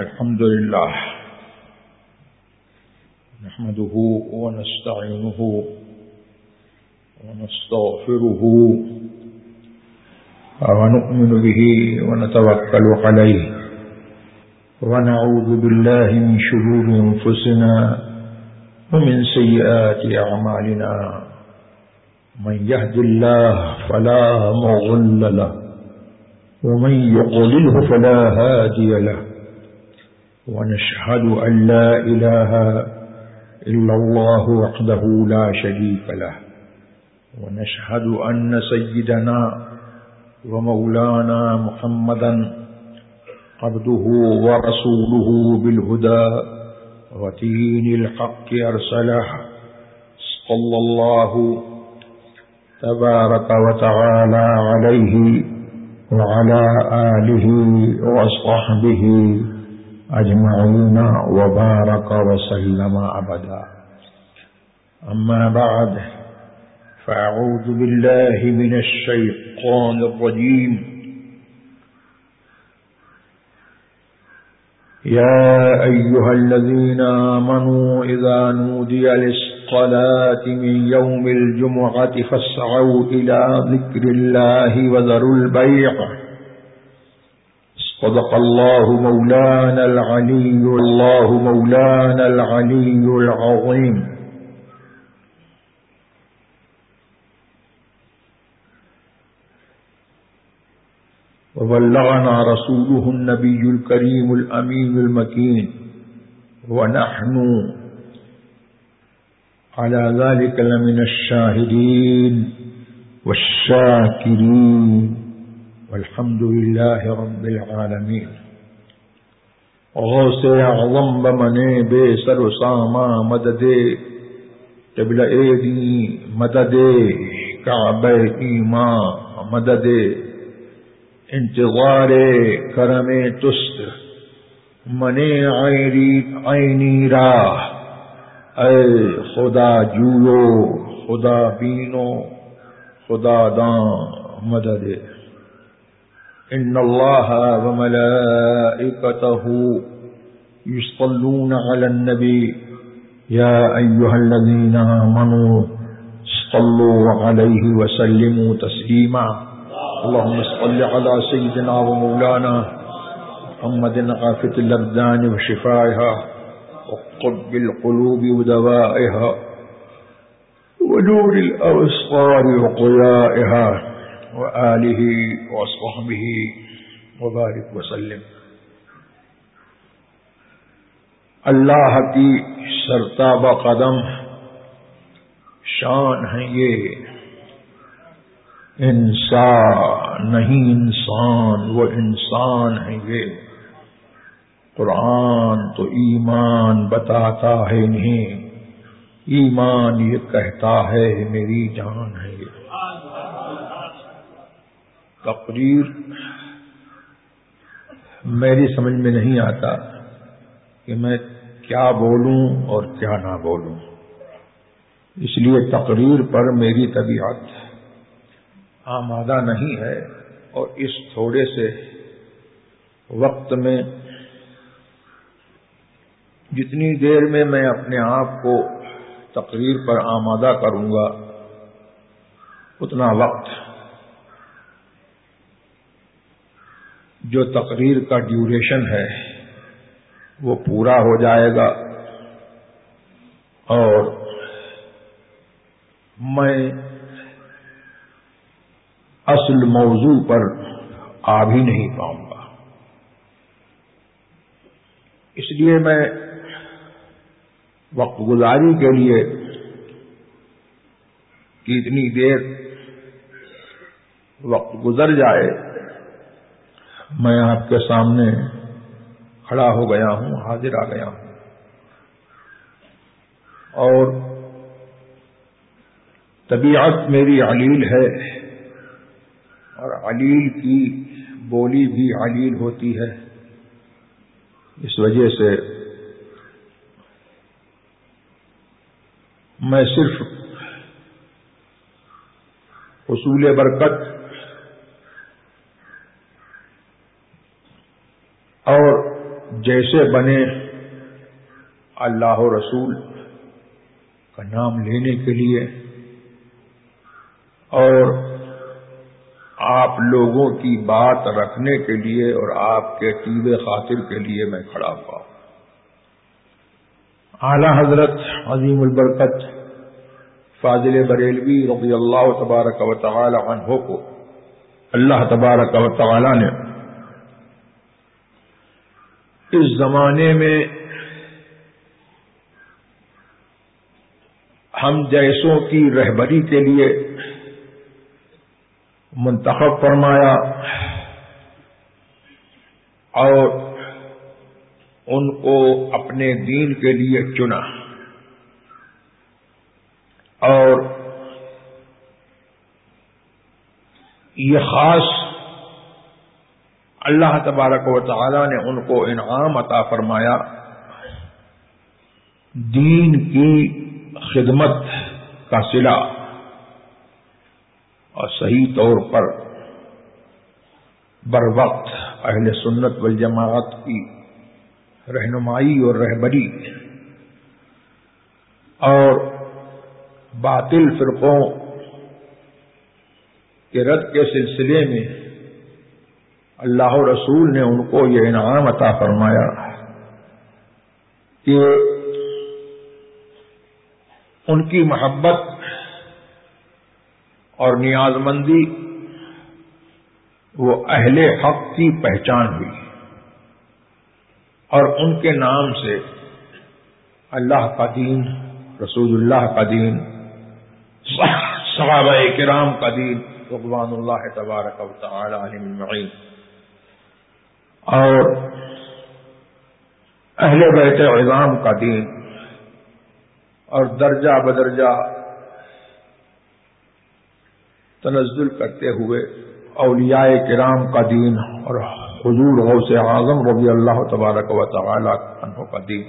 الحمد لله نحمده ونستعينه ونستغفره ونؤمن به ونتوكل عليه ونعوذ بالله من شرور أنفسنا ومن سيئات أعمالنا من يهد الله فلا مغل له ومن يقلله فلا هادي له ونشهد أن لا إله إلا الله وحده لا شريك له. ونشهد أن سيدنا ومولانا محمدا عبده ورسوله بالهدى ودين الحق أرسله صلى الله تبارك وتعالى عليه وعلى آله وصحبه أجمعين وبارك وسلم أبدا. أما بعد، فأعوذ بالله من الشيطان الرجيم. يا أيها الذين آمنوا، إذا نودي للصلاة من يوم الجمعة، فاسعوا إلى ذكر الله وذروا البيع. صدق الله مولانا العلي الله مولانا العلي العظيم. وبلغنا رسوله النبي الكريم الأمين المكين. ونحن على ذلك لمن الشاهدين والشاكرين. والحمد لله رب العالمين. غوث اعظم بمنے بے سر و ساما مدد قبل ایدی مدد کعبہ ایمان مدد انتظار کرم تست. منے عینی راہ اے خدا جولو خدا بینو خدا دان مدد ان اللہ وملائکته يصلون على النبي. يا أيها الذين آمنوا صلوا عليه وسلموا تسليما. اللهم صل على سيدنا ومولانا محمد عافية الأبدان وشفائها وقب القلوب ودوائها ونور الأبصار وقيائها. وآله وصحبه وبارك وسلم۔ اللہ کی سرتاب قدم شان ہے یہ۔ انسان نہیں انسان، وہ انسان ہے یہ۔ قرآن تو ایمان بتاتا ہے نہیں ایمان یہ کہتا ہے، میری جان ہے یہ۔ تقریر میری سمجھ میں نہیں آتا کہ میں کیا بولوں اور کیا نہ بولوں۔ اس لیے تقریر پر میری طبیعت آمادہ نہیں ہے اور اس تھوڑے سے وقت میں جتنی دیر میں میں اپنے آپ کو تقریر پر آمادہ کروں گا، اتنا وقت جو تقریر کا ڈیوریشن ہے، وہ پورا ہو جائے گا۔ اور میں اصل موضوع پر آ بھی نہیں پاؤں گا۔ اس لیے میں وقت گزاری کے لیے کہ اتنی دیر وقت گزر جائے میں آپ کے سامنے کھڑا ہو گیا ہوں، حاضر آ گیا ہوں۔ اور طبیعت میری علیل ہے، اور علیل کی بولی بھی علیل ہوتی ہے۔ اس وجہ سے میں صرف حصول برکت اور جیسے بنے اللہ و رسول کا نام لینے کے لیے اور آپ لوگوں کی بات رکھنے کے لیے اور آپ کے طیب خاطر کے لیے میں کھڑا ہوا ہوں۔ اعلی حضرت عظیم البرکت فاضل بریلوی رضی اللہ تبارک و تعالی عنہ کو اللہ تبارک و تعالی نے اس زمانے میں ہم جیسوں کی رہبری کے لیے منتخب فرمایا اور ان کو اپنے دین کے لیے چنا اور یہ خاص اللہ تبارک و تعالی نے ان کو انعام عطا فرمایا۔ دین کی خدمت کا سلا۔ اور صحیح طور پر بر وقت اہل سنت والجماعت کی رہنمائی اور رہبری۔ اور باطل فرقوں کے رد کے سلسلے میں اللہ رسول نے ان کو یہ انعام عطا فرمایا کہ ان کی محبت اور نیاز مندی وہ اہل حق کی پہچان ہوئی اور ان کے نام سے اللہ کا دین، رسول اللہ کا دین، صحابہ کرام کا دین، رضوان اللہ تبارک و تعالی علیہ اور اہل بیت عظام کا دین اور درجہ بدرجہ تنزل کرتے ہوئے اولیاء کرام کا دین اور حضور غوث اعظم رضی اللہ تبارک و تعالی عنہ کا دین،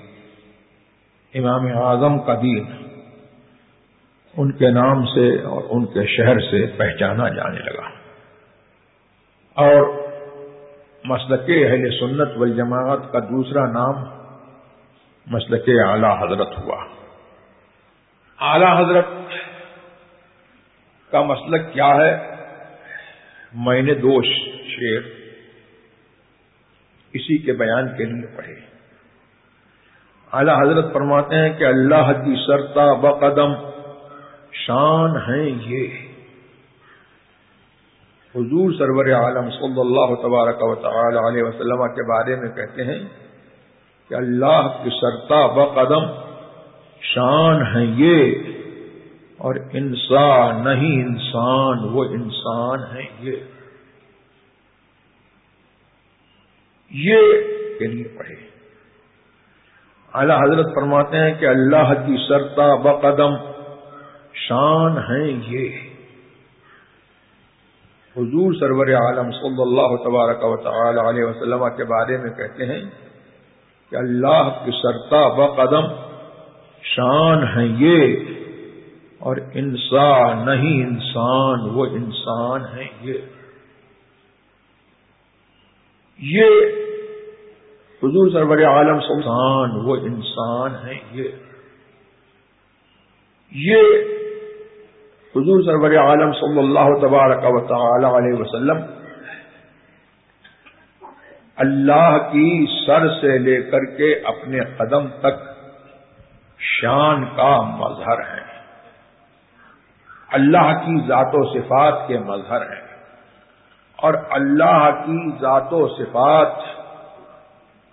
امام اعظم کا دین ان کے نام سے اور ان کے شہر سے پہچانا جانے لگا۔ اور مسلک اہل سنت والجماعت کا دوسرا نام مسلک اعلی حضرت ہوا۔ اعلی حضرت کا مسلک کیا ہے؟ میں نے دو شیر اسی کے بیان کے لیے پڑھے۔ اعلی حضرت فرماتے ہیں کہ اللہ کی سرتا بقدم شان ہیں یہ۔ حضور سرور عالم صلی اللہ تبارک و تعالی علیہ وسلم کے بارے میں کہتے ہیں کہ اللہ کی سرتا بقدم شان ہے یہ اور انسان نہیں انسان، وہ انسان ہے یہ۔ یہ کے لیے پڑھے۔ اعلی حضرت فرماتے ہیں کہ اللہ کی سرتا بقدم شان ہے یہ۔ حضور سرور عالم صلی اللہ تبارک و تعالی علیہ وسلم کے بارے میں کہتے ہیں کہ اللہ کی سرتا بقدم شان ہے یہ اور انسان نہیں انسان، وہ انسان ہے یہ۔ یہ حضور سرور عالم سلطان وہ انسان ہے یہ۔ یہ حضور سرور عالم صلی اللہ تبارک و تعالی علیہ وسلم، اللہ کی سر سے لے کر کے اپنے قدم تک شان کا مظہر ہے۔ اللہ کی ذات و صفات کے مظہر ہیں اور اللہ کی ذات و صفات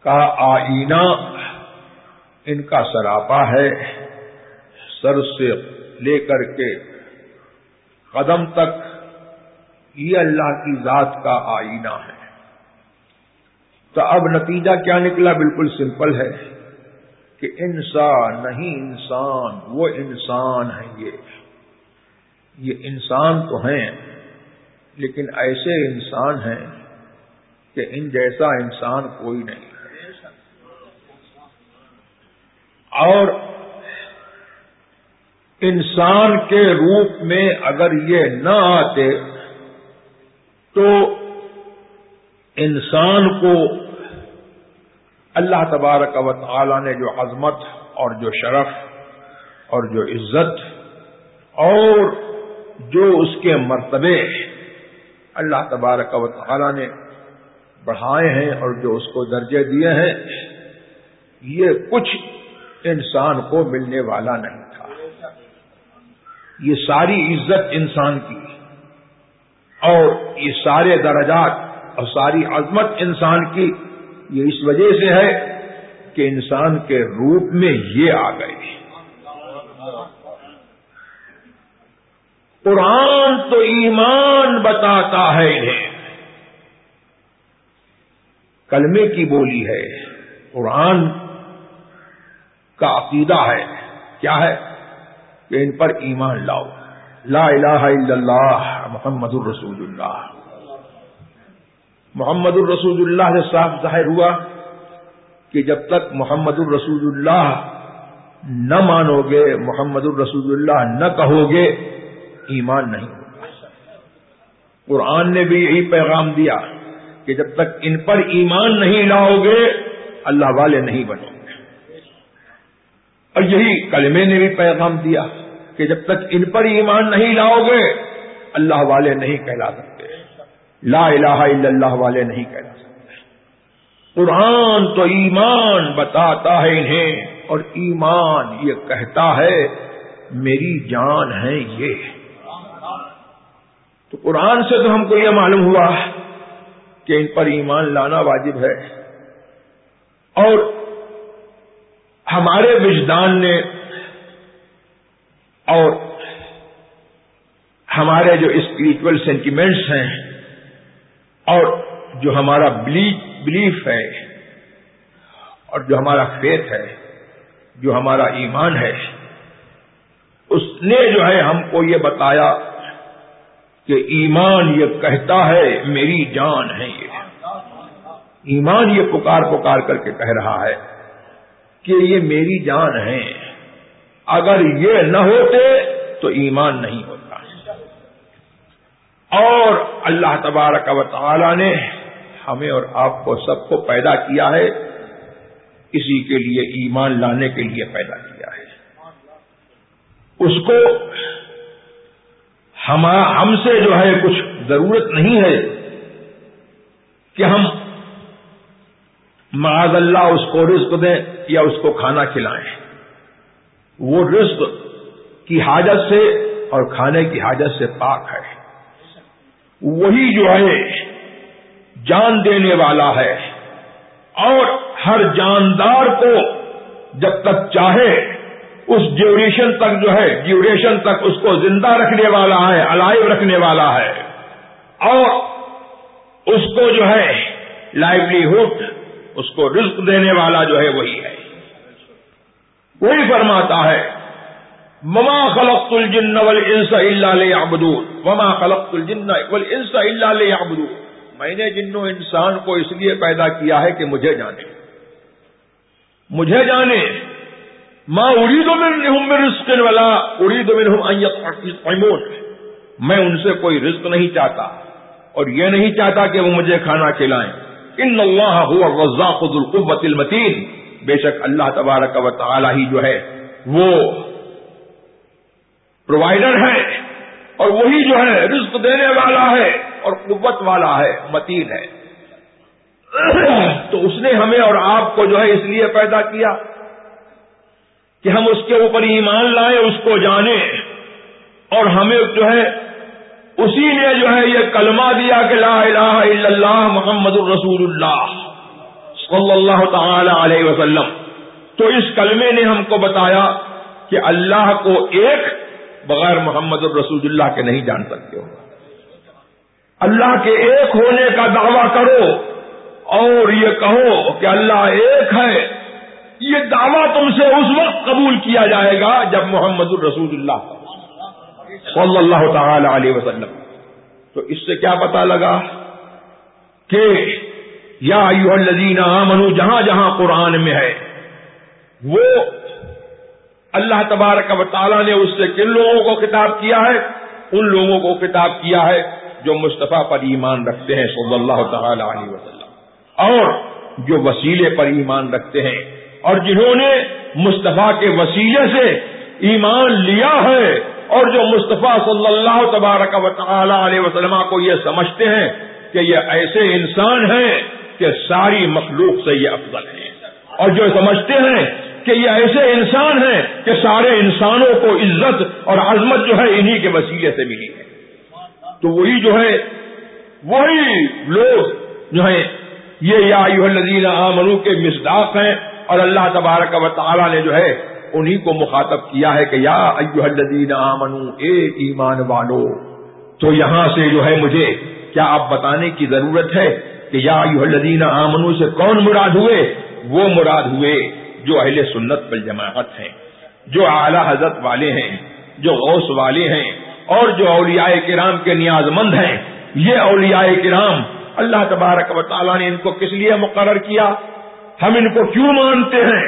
کا آئینہ ان کا سراپا ہے۔ سر سے لے کر کے قدم تک یہ اللہ کی ذات کا آئینہ ہے۔ تو اب نتیجہ کیا نکلا؟ بالکل سمپل ہے کہ انسان، نہیں انسان، وہ انسان ہے یہ۔ یہ انسان تو ہیں، لیکن ایسے انسان ہیں کہ ان جیسا انسان کوئی نہیں۔ اور انسان کے روپ میں اگر یہ نہ آتے تو انسان کو اللہ تبارک و تعالی نے جو عظمت اور جو شرف اور جو عزت اور جو اس کے مرتبے اللہ تبارک و تعالی نے بڑھائے ہیں اور جو اس کو درجے دیے ہیں، یہ کچھ انسان کو ملنے والا نہیں۔ یہ ساری عزت انسان کی اور یہ سارے درجات اور ساری عظمت انسان کی یہ اس وجہ سے ہے کہ انسان کے روپ میں یہ آ گئے قرآن تو ایمان بتاتا ہے انہیں۔ کلمے کی بولی ہے۔ قرآن کا عقیدہ ہے۔ کیا ہے؟ کہ ان پر ایمان لاؤ۔ لا الہ الا اللہ، محمد الرسول اللہ۔ محمد الرسول اللہ سے صاف ظاہر ہوا کہ جب تک محمد الرسول اللہ نہ مانو گے محمد الرسول اللہ نہ کہو گے ایمان نہیں ہوگا۔ قرآن نے بھی یہی پیغام دیا کہ جب تک ان پر ایمان نہیں لاؤ گے اللہ والے نہیں بنو گے اور یہی کلمے نے بھی پیغام دیا کہ جب تک ان پر ایمان نہیں لاؤ گے، اللہ والے نہیں کہلا سکتے۔ لا الہ الا اللہ والے نہیں کہلا سکتے۔ قرآن تو ایمان بتاتا ہے انہیں، اور ایمان یہ کہتا ہے، میری جان ہے یہ۔ تو قرآن سے تو ہم کو یہ معلوم ہوا کہ ان پر ایمان لانا واجب ہے۔ اور ہمارے وجدان نے اور ہمارے جو اسپرچل سینٹیمنٹس ہیں اور جو ہمارا بلیف ہے اور جو ہمارا فیتھ ہے، جو ہمارا ایمان ہے، اس نے جو ہے ہم کو یہ بتایا کہ ایمان یہ کہتا ہے میری جان ہے یہ۔ ایمان یہ پکار پکار کر کے کہہ رہا ہے۔ کہ یہ میری جان ہے۔ اگر یہ نہ ہوتے تو ایمان نہیں ہوتا۔ اور اللہ تبارک و تعالی نے ہمیں اور آپ کو سب کو پیدا کیا ہے۔ اسی کے لیے ایمان لانے کے لیے پیدا کیا ہے۔ اس کو ہم ہم سے جو ہے کچھ ضرورت نہیں ہے کہ ہم معاذ اللہ اس کو رزق دیں یا اس کو کھانا کھلائیں۔ وہ رزق کی حاجت سے اور کھانے کی حاجت سے پاک ہے۔ وہی جو ہے، جان دینے والا ہے۔ اور ہر جاندار کو جب تک چاہے، اس ڈیوریشن تک جو ہے ڈیوریشن تک اس کو زندہ رکھنے والا ہے الائیو رکھنے والا ہے۔ اور اس کو جو ہے لائیولیہڈ اس کو رزق دینے والا جو ہے وہی ہے۔ وہی فرماتا ہے مما خلق الجن والانس الا ليعبدون۔ وما خلق الجن والانس الا ليعبدون۔ میں نے جنوں انسان کو اس لیے پیدا کیا ہے کہ مجھے جانے۔ مجھے جانے۔ ماں ارید میں رسک والا ارید میں میں ان سے کوئی رزق نہیں چاہتا اور یہ نہیں چاہتا کہ وہ مجھے کھانا کھلائیں۔ ان اللہ رزاق القبت المتین بے شک اللہ تبارک و تعالی ہی جو ہے، وہ پرووائڈر ہے اور وہی جو ہے رزق دینے والا ہے اور قوت والا ہے، متین ہے۔ تو اس نے ہمیں اور آپ کو جو ہے اس لیے پیدا کیا کہ ہم اس کے اوپر ایمان لائیں، اس کو جانیں اور ہمیں جو ہے اسی نے جو ہے یہ کلمہ دیا کہ لا الہ الا اللہ محمد الرسول اللہ صلی اللہ تعالی علیہ وسلم۔ تو اس کلمے نے ہم کو بتایا کہ اللہ کو ایک بغیر محمد الرسول اللہ کے نہیں جان سکتے ہو۔ اللہ کے ایک ہونے کا دعویٰ کرو اور یہ کہو کہ اللہ ایک ہے۔ یہ دعویٰ تم سے اس وقت قبول کیا جائے گا جب محمد الرسول اللہ صلی اللہ تعالی علیہ وسلم۔ تو اس سے کیا پتا لگا کہ یا الذین آمنو جہاں جہاں قرآن میں ہے، وہ اللہ تبارک و تعالیٰ نے اس سے کن لوگوں کو کتاب کیا ہے؟ ان لوگوں کو کتاب کیا ہے جو مصطفیٰ پر ایمان رکھتے ہیں صلی اللہ تعالی علیہ وسلم۔ اور جو وسیلے پر ایمان رکھتے ہیں۔ اور جنہوں نے مصطفیٰ کے وسیلے سے ایمان لیا ہے اور جو مصطفیٰ صلی اللہ تبارک و تعالی علیہ وسلم کو یہ سمجھتے ہیں کہ یہ ایسے انسان ہیں کہ ساری مخلوق سے یہ افضل ہیں۔ اور جو سمجھتے ہیں کہ یہ ایسے انسان ہیں کہ سارے انسانوں کو عزت اور عظمت جو ہے انہی کے وسیلے سے ملی ہے۔ تو وہی جو ہے، وہی لوگ جو ہے یہ یا الذین آمنو کے مصداق ہیں اور اللہ تبارک و تعالی نے جو ہے انہی کو مخاطب کیا ہے کہ یا ایوہ الذین آمنو اے ایمان والو، تو یہاں سے جو ہے مجھے کیا آپ بتانے کی ضرورت ہے کہ یا ایوہ الذین آمنو سے کون مراد ہوئے؟ وہ مراد ہوئے جو اہل سنت پر جماعت ہیں، جو اعلی حضرت والے ہیں، جو غوث والے ہیں، اور جو اولیاء کرام کے نیاز مند ہیں۔ یہ اولیاء کرام اللہ تبارک و تعالیٰ نے ان کو کس لیے مقرر کیا؟ ہم ان کو کیوں مانتے ہیں؟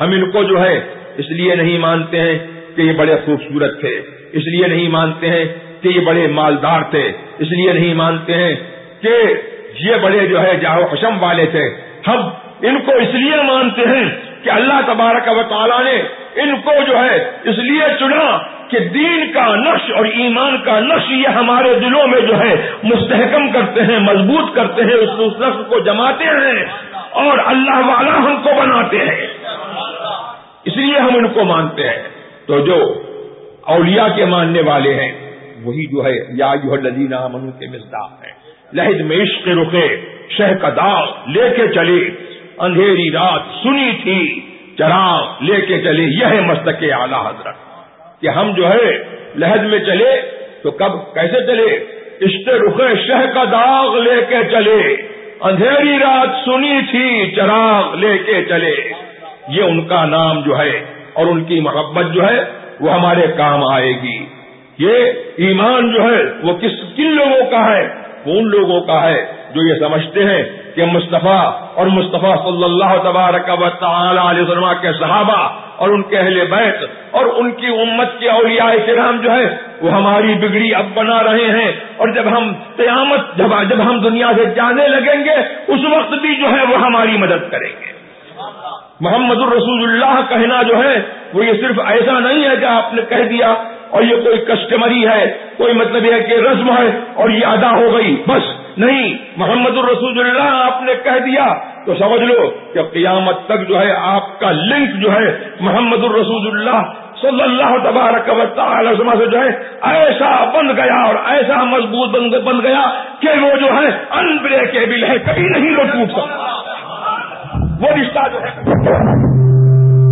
ہم ان کو جو ہے اس لیے نہیں مانتے ہیں کہ یہ بڑے خوبصورت تھے، اس لیے نہیں مانتے ہیں کہ یہ بڑے مالدار تھے، اس لیے نہیں مانتے ہیں کہ یہ بڑے جو ہے جاہو حشم والے تھے۔ ہم ان کو اس لیے مانتے ہیں کہ اللہ تبارک و تعالیٰ نے ان کو جو ہے اس لیے چنا کہ دین کا نقش اور ایمان کا نقش یہ ہمارے دلوں میں جو ہے مستحکم کرتے ہیں، مضبوط کرتے ہیں، اس نقش کو جماتے ہیں اور اللہ والا ہم کو بناتے ہیں۔ اس لیے ہم ان کو مانتے ہیں۔ تو جو اولیاء کے ماننے والے ہیں، وہی جو ہے، یا جو لدینہ منو کے مزداق ہیں لہد میں عشق رکے شہ کا داغ لے کے چلے۔ اندھیری رات سنی تھی، چراغ لے کے چلے۔ یہ ہے مستق اعلی حضرت۔ کہ ہم جو ہے لہد میں چلے، تو کب، کیسے چلے؟ عشق رخے، شہ کا داغ لے کے چلے۔ اندھیری رات سنی تھی، چراغ لے کے چلے۔ یہ ان کا نام جو ہے اور ان کی محبت جو ہے وہ ہمارے کام آئے گی۔ یہ ایمان جو ہے وہ کس کن لوگوں کا ہے؟ وہ ان لوگوں کا ہے جو یہ سمجھتے ہیں کہ مصطفیٰ اور مصطفیٰ صلی اللہ تبارک و تعالی علیہ وسلم کے صحابہ اور ان کے اہل بیت اور ان کی امت کے اولیاء کرام جو ہے وہ ہماری بگڑی اب بنا رہے ہیں۔ اور جب ہم قیامت جب جب ہم دنیا سے جانے لگیں گے، اس وقت بھی جو ہے وہ ہماری مدد کریں گے۔ محمد الرسول اللہ کہنا جو ہے، وہ یہ صرف ایسا نہیں ہے کہ آپ نے کہہ دیا اور یہ کوئی کسٹمری ہے، کوئی مطلب یہ کہ رسم ہے اور یہ ادا ہو گئی، بس نہیں۔ محمد الرسول اللہ آپ نے کہہ دیا۔ تو سمجھ لو کہ قیامت تک جو ہے، آپ کا لنک جو ہے، محمد الرسول اللہ صلی اللہ تبارک و تعالی سے جو ہے، ایسا بن گیا اور ایسا مضبوط بن گیا کہ وہ جو ہے انبریکیبل ہے کبھی نہیں وہ ٹوٹ سکتا۔ وہ رشتہ جو ہے،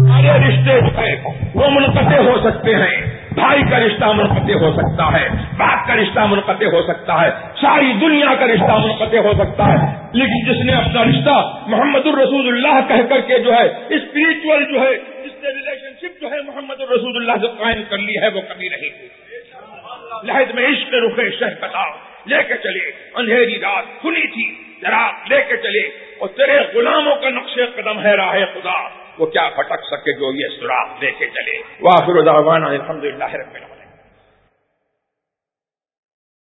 سارے رشتے جو ہے وہ منقطع ہو سکتے ہیں۔ بھائی کا رشتہ منقطع ہو سکتا ہے، باپ کا رشتہ منقطع ہو سکتا ہے، ساری دنیا کا رشتہ منقطع ہو سکتا ہے۔ لیکن جس نے اپنا رشتہ محمد الرسول اللہ کہہ کر کے جو ہے اسپرچل جو ہے جس نے ریلیشن شپ جو ہے، محمد الرسول اللہ سے قائم کر لی ہے، وہ کبھی نہیں لہد میں عشق رخے شہ کتا لے کے چلے، اندھیری رات کھلی تھی۔ چراغ لے کے چلے اور تیرے غلاموں کا نقش قدم ہے راہ خدا۔ وہ کیا پھٹک سکے جو یہ سراغ لے کے چلے۔ واہ الحمد اللہ رب